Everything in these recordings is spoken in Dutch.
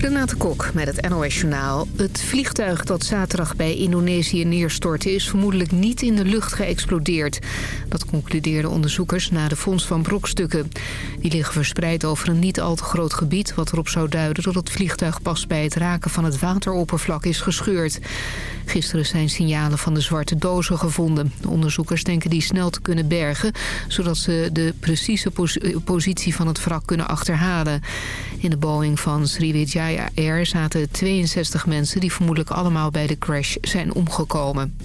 Renate Kok met het NOS Journaal. Het vliegtuig dat zaterdag bij Indonesië neerstortte... is vermoedelijk niet in de lucht geëxplodeerd. Dat concludeerden onderzoekers na de fonds van brokstukken. Die liggen verspreid over een niet al te groot gebied... wat erop zou duiden dat het vliegtuig pas bij het raken van het wateroppervlak is gescheurd. Gisteren zijn signalen van de zwarte dozen gevonden. De onderzoekers denken die snel te kunnen bergen... zodat ze de precieze positie van het wrak kunnen achterhalen. In de Boeing van Sriwijaya Air zaten 62 mensen... die vermoedelijk allemaal bij de crash zijn omgekomen.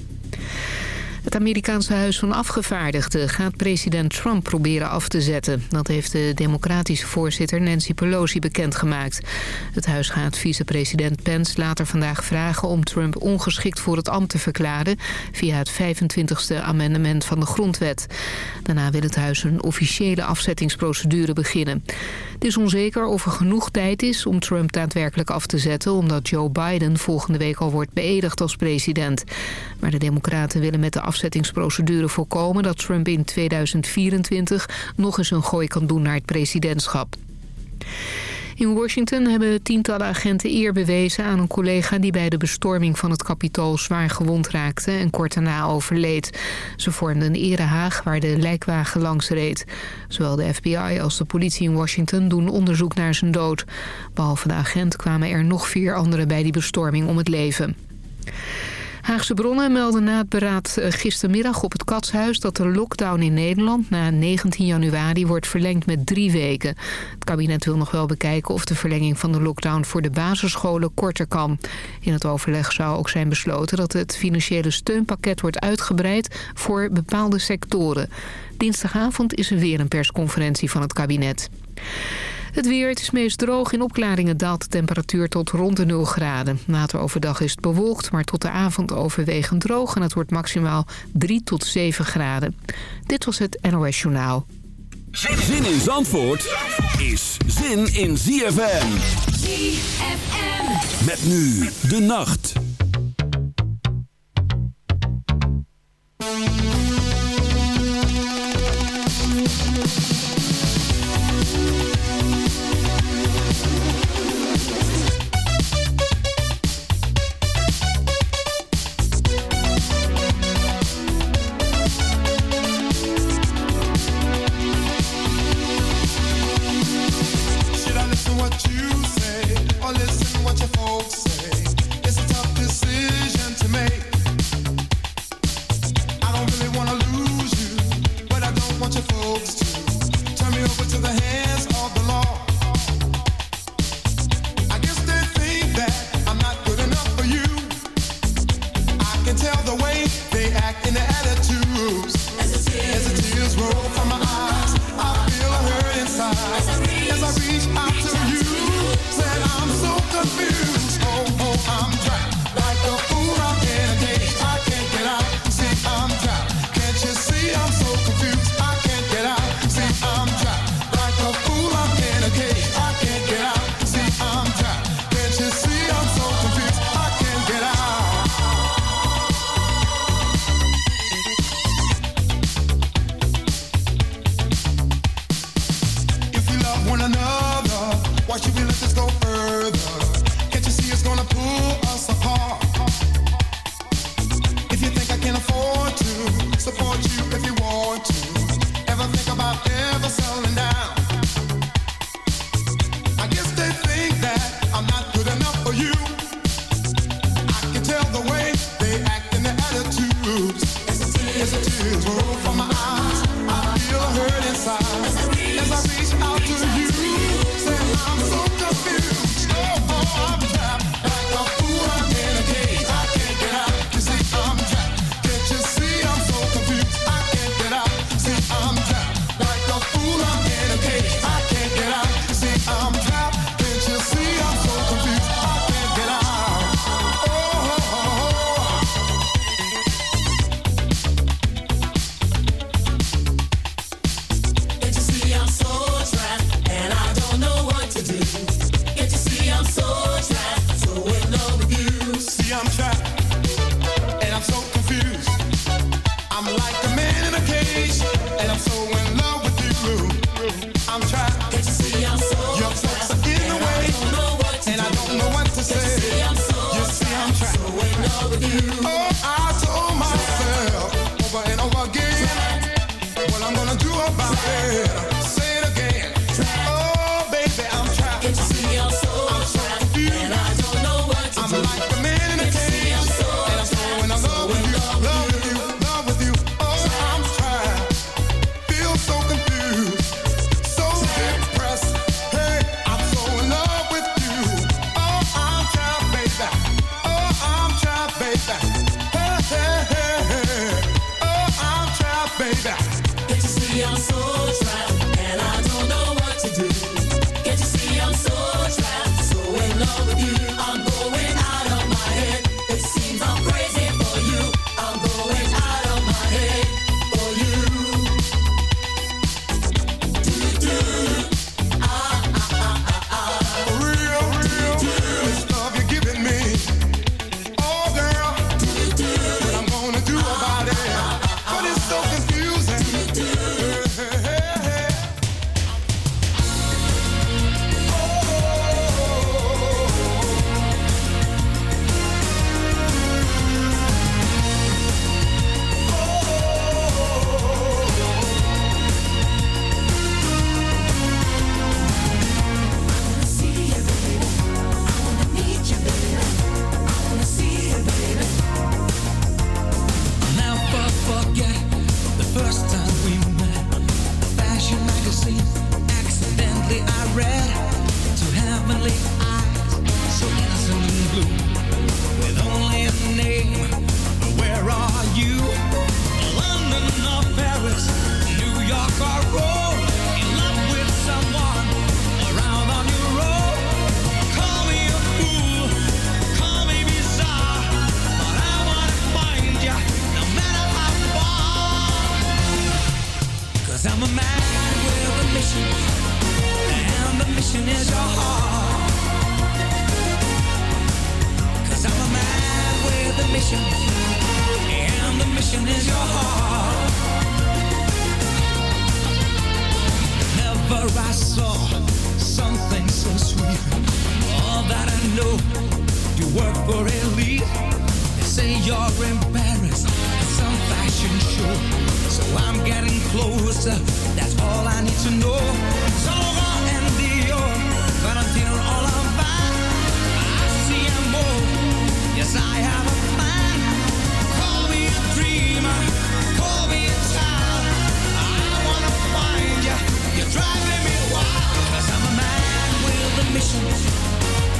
Het Amerikaanse Huis van Afgevaardigden gaat president Trump proberen af te zetten. Dat heeft de democratische voorzitter Nancy Pelosi bekendgemaakt. Het huis gaat vicepresident Pence later vandaag vragen om Trump ongeschikt voor het ambt te verklaren... via het 25e amendement van de grondwet. Daarna wil het huis een officiële afzettingsprocedure beginnen. Het is onzeker of er genoeg tijd is om Trump daadwerkelijk af te zetten... omdat Joe Biden volgende week al wordt beëdigd als president. Maar de democraten willen met de afzettingsprocedure voorkomen... dat Trump in 2024 nog eens een gooi kan doen naar het presidentschap. In Washington hebben tientallen agenten eer bewezen aan een collega... die bij de bestorming van het Capitool zwaar gewond raakte en kort daarna overleed. Ze vormden een erehaag waar de lijkwagen langs reed. Zowel de FBI als de politie in Washington doen onderzoek naar zijn dood. Behalve de agent kwamen er nog vier anderen bij die bestorming om het leven. Haagse bronnen melden na het beraad eh, gistermiddag op het Katshuis... dat de lockdown in Nederland na 19 januari wordt verlengd met drie weken. Het kabinet wil nog wel bekijken of de verlenging van de lockdown voor de basisscholen korter kan. In het overleg zou ook zijn besloten dat het financiële steunpakket wordt uitgebreid voor bepaalde sectoren. Dinsdagavond is er weer een persconferentie van het kabinet. Het weer, het is meest droog. In opklaringen daalt de temperatuur tot rond de 0 graden. Later overdag is het bewolkt, maar tot de avond overwegend droog... en het wordt maximaal 3 tot 7 graden. Dit was het NOS Journaal. Zin in Zandvoort is zin in ZFM. ZFM. Met nu de nacht. Or at least They say you're embarrassed at some fashion show. So I'm getting closer, that's all I need to know. So long and Dior, Valentino, all I'm fine. I see a more, yes, I have a plan. Call me a dreamer, call me a child. I wanna find you, you're driving me wild. i I'm a man with a mission,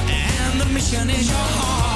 and the mission is your heart.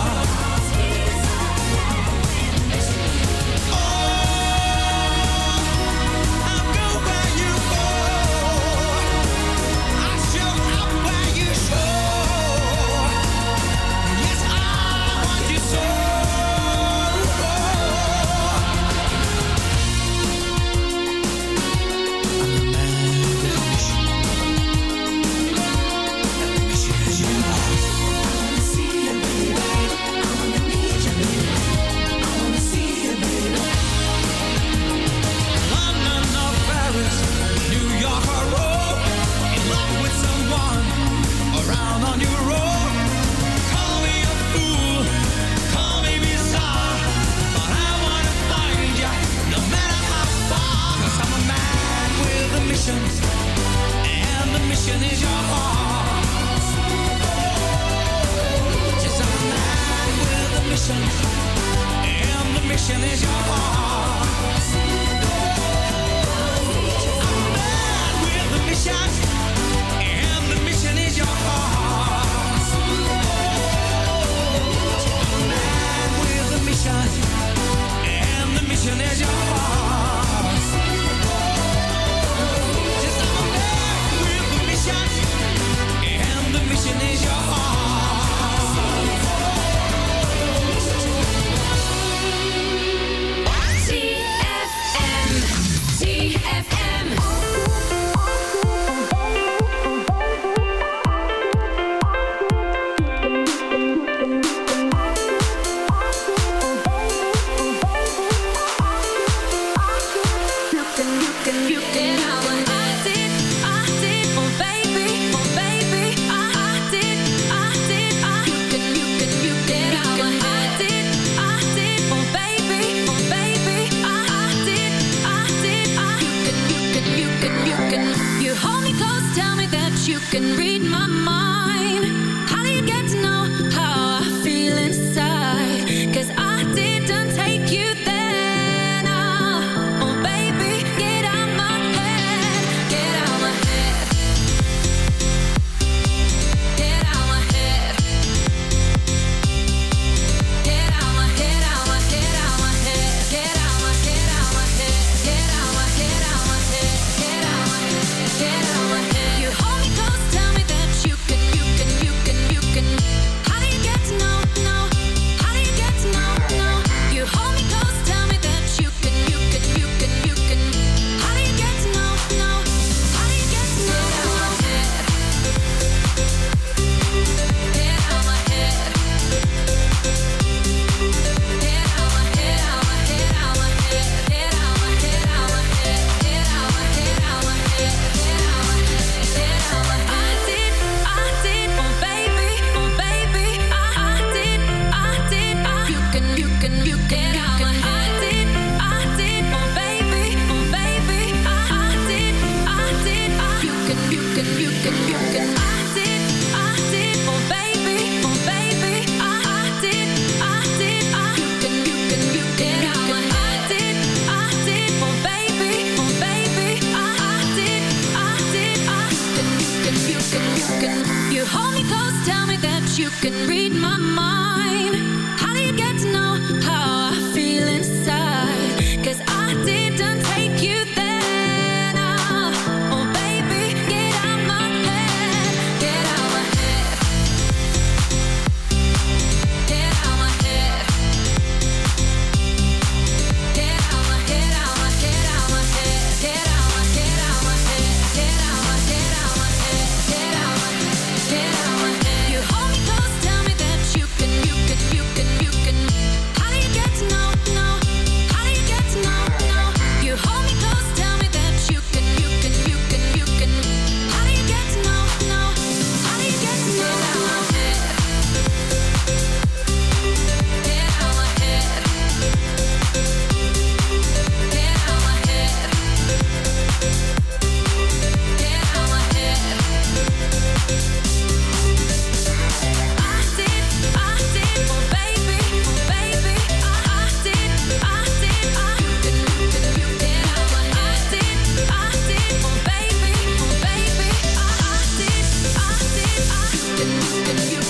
you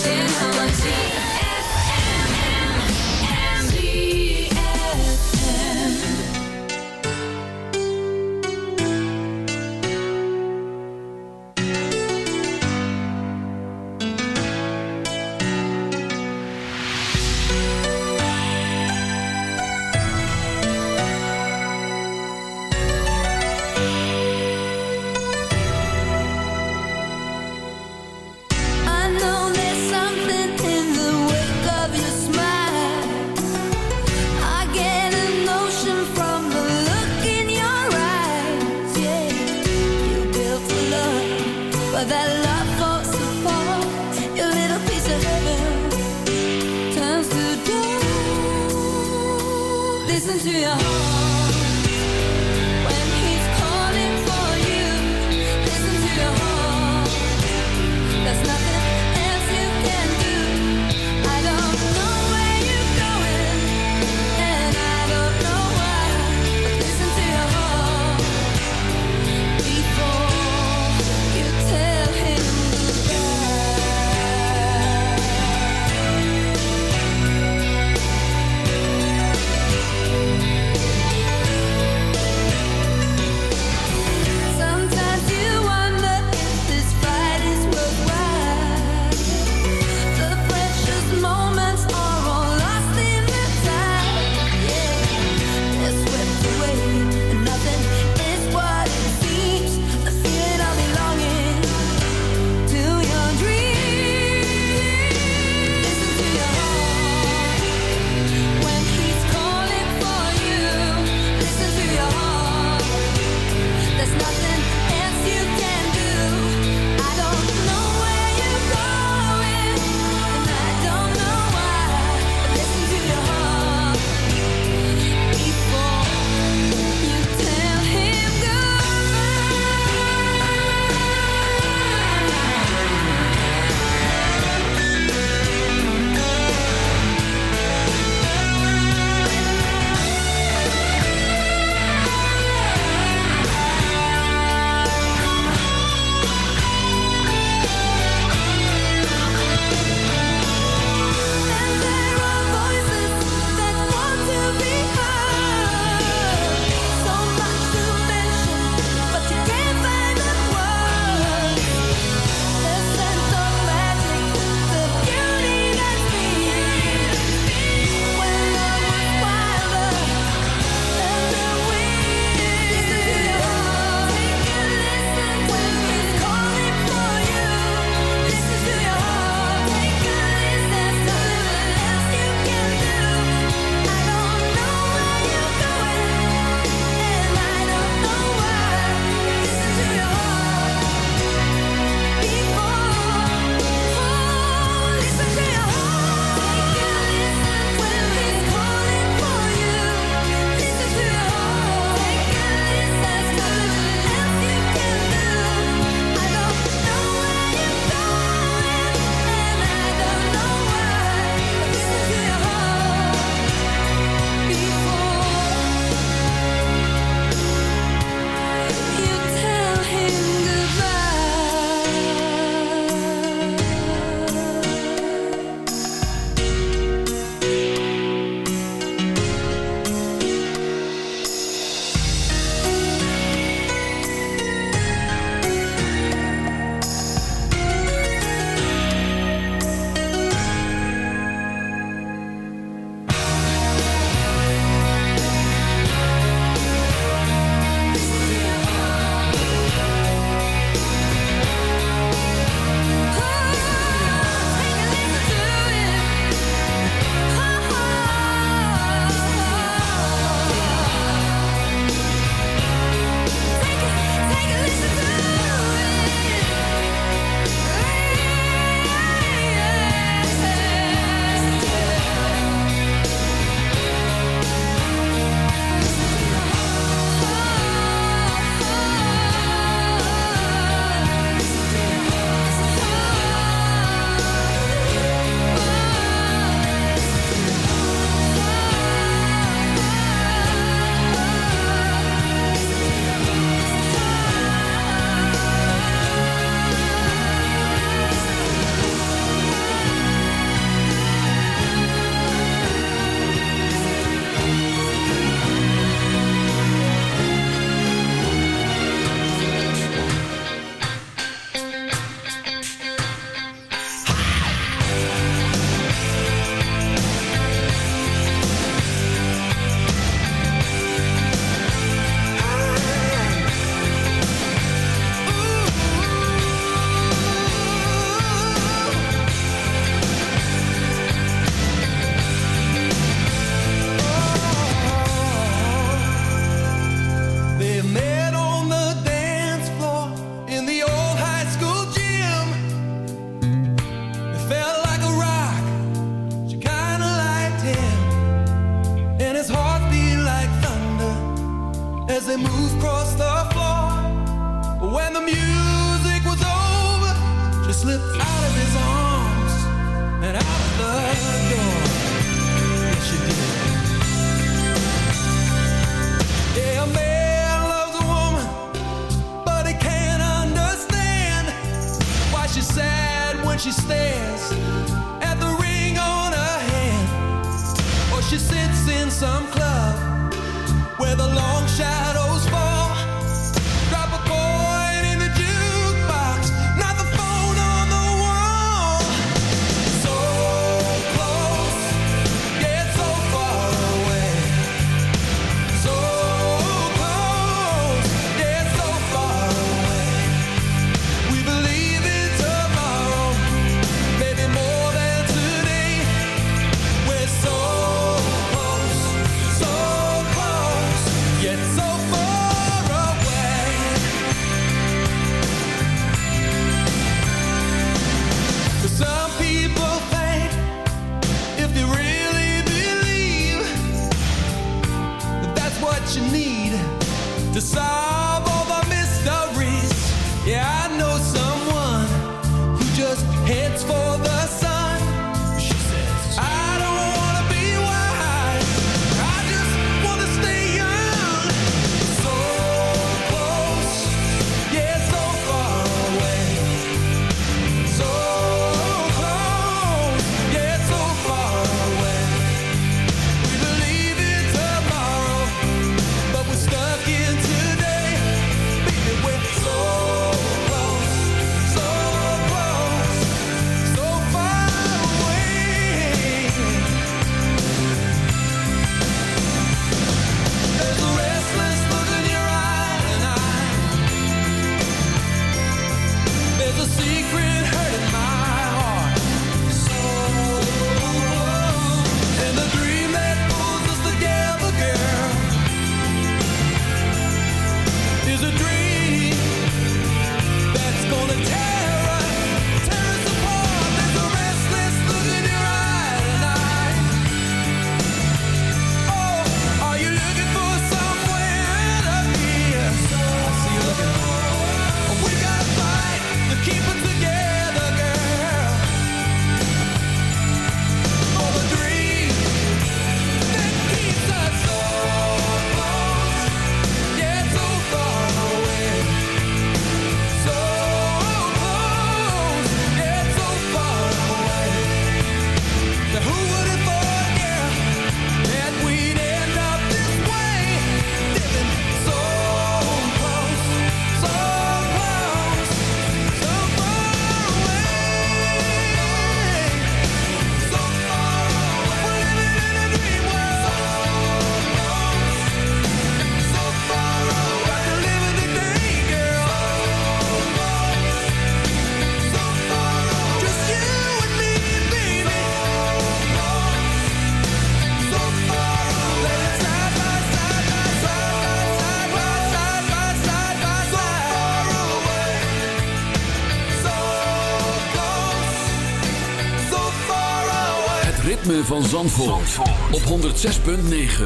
ritme van Zandvoort, Zandvoort. op 106.9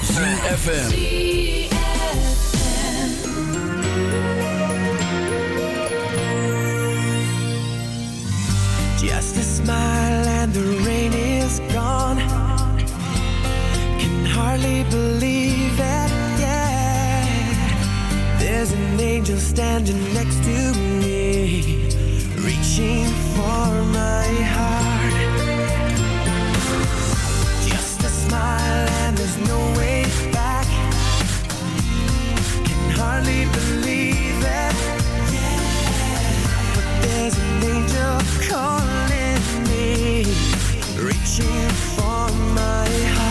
CFFM Just a smile and the rain is gone. Can hardly believe it, yeah. There's an angel standing next to me Reaching for my heart. no way back. Can hardly believe it. But there's an angel calling me, reaching for my heart.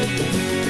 Música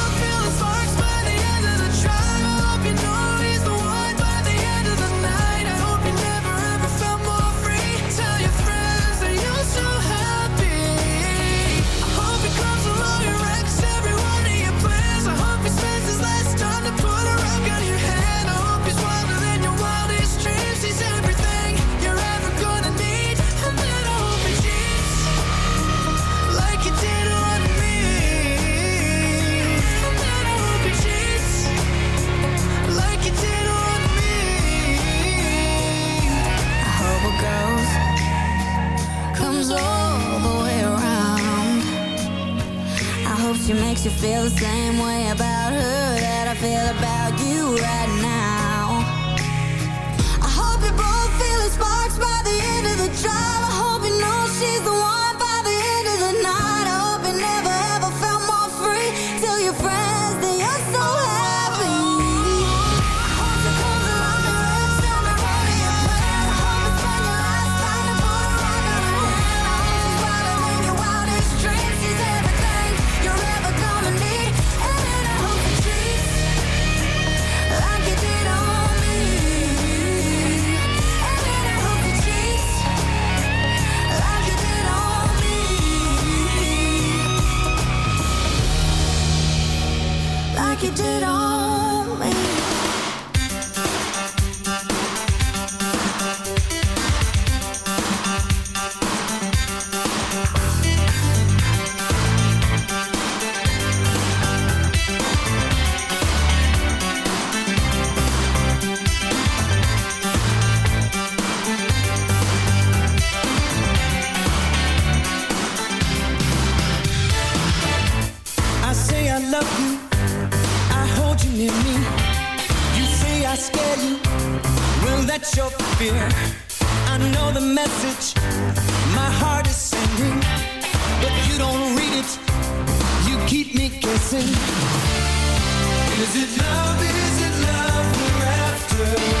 clear. I know the message my heart is sending, but you don't read it. You keep me guessing. Is it love? Is it love we're after?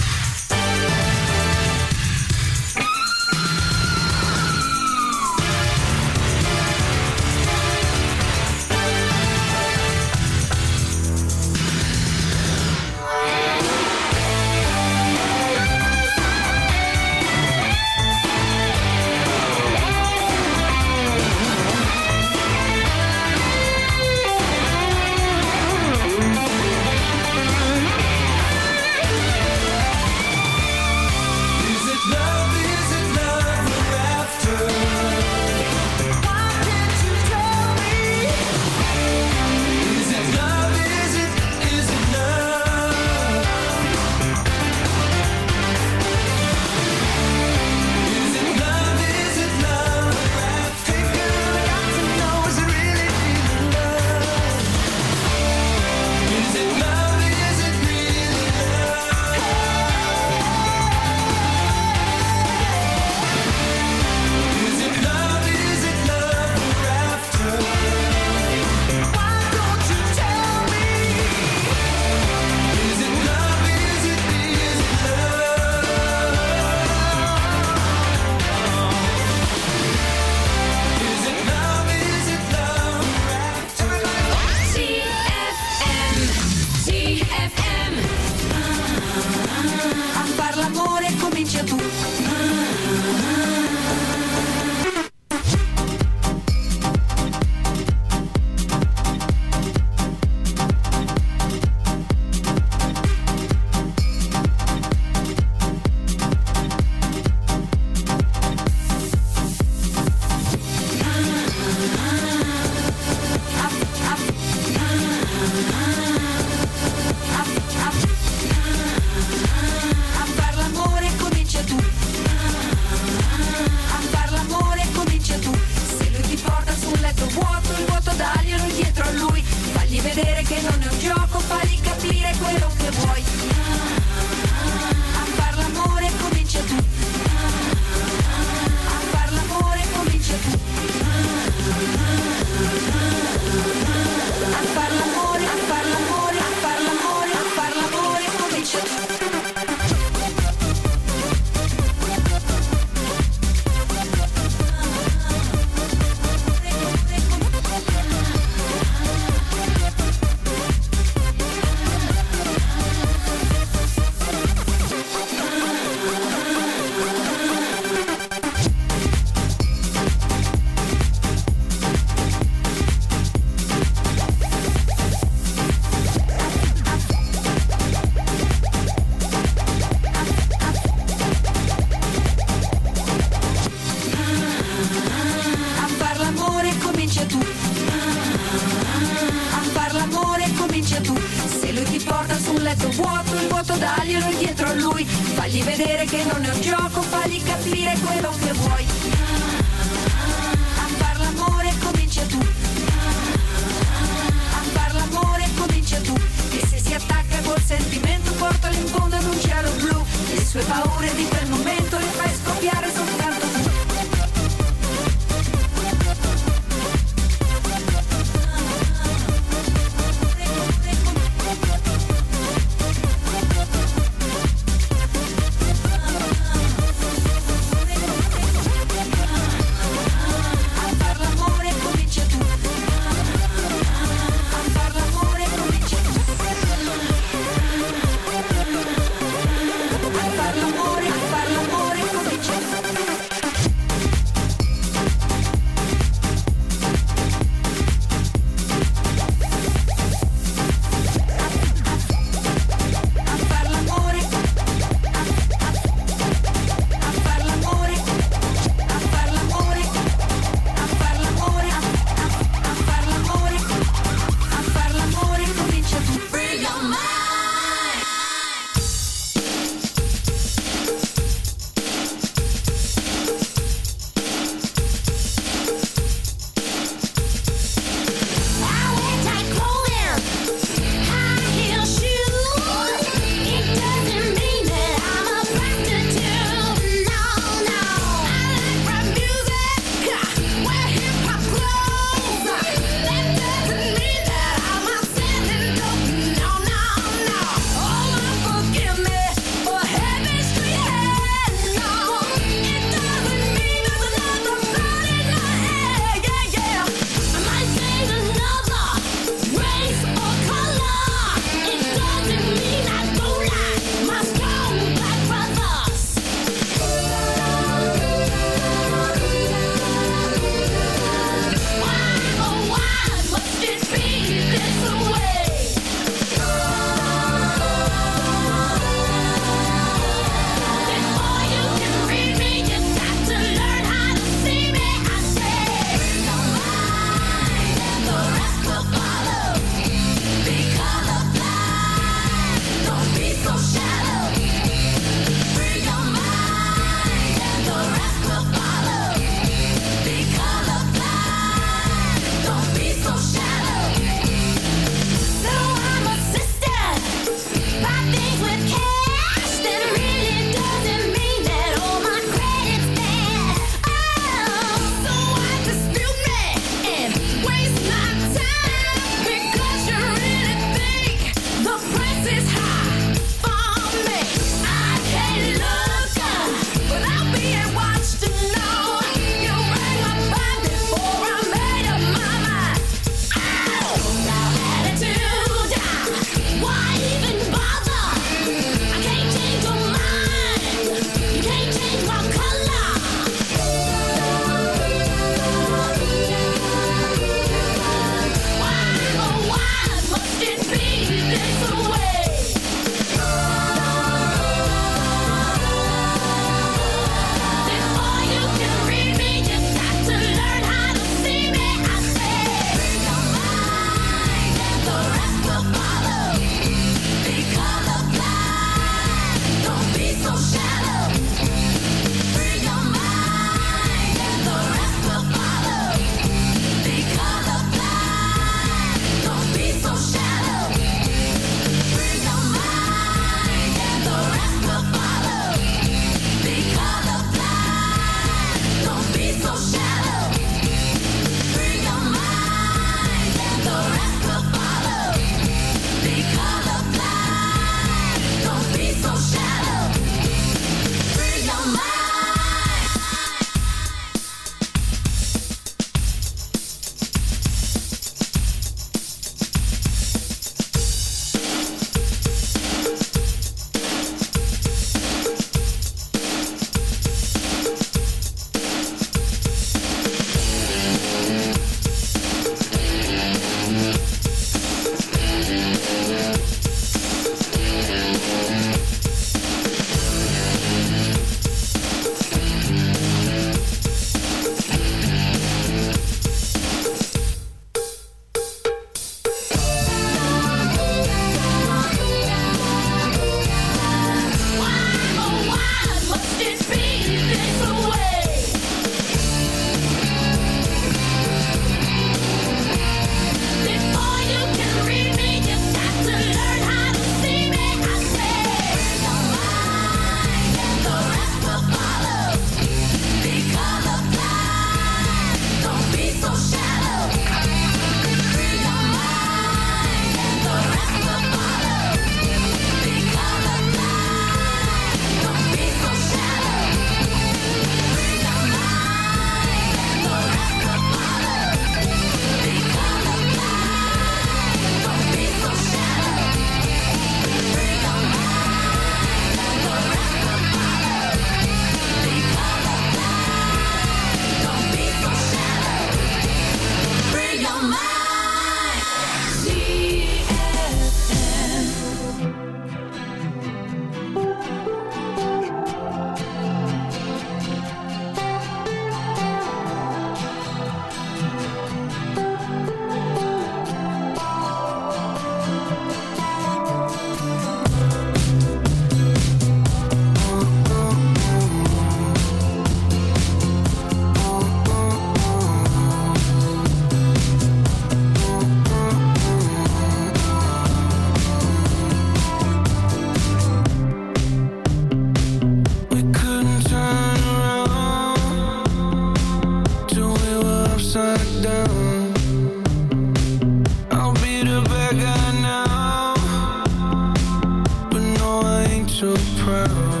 So proud.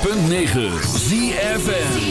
106.9 ZFN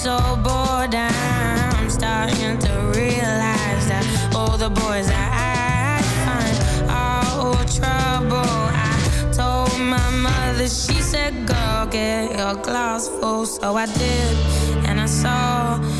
so bored. I'm starting to realize that all the boys I find are all trouble. I told my mother, she said, Go get your glass full. So I did, and I saw.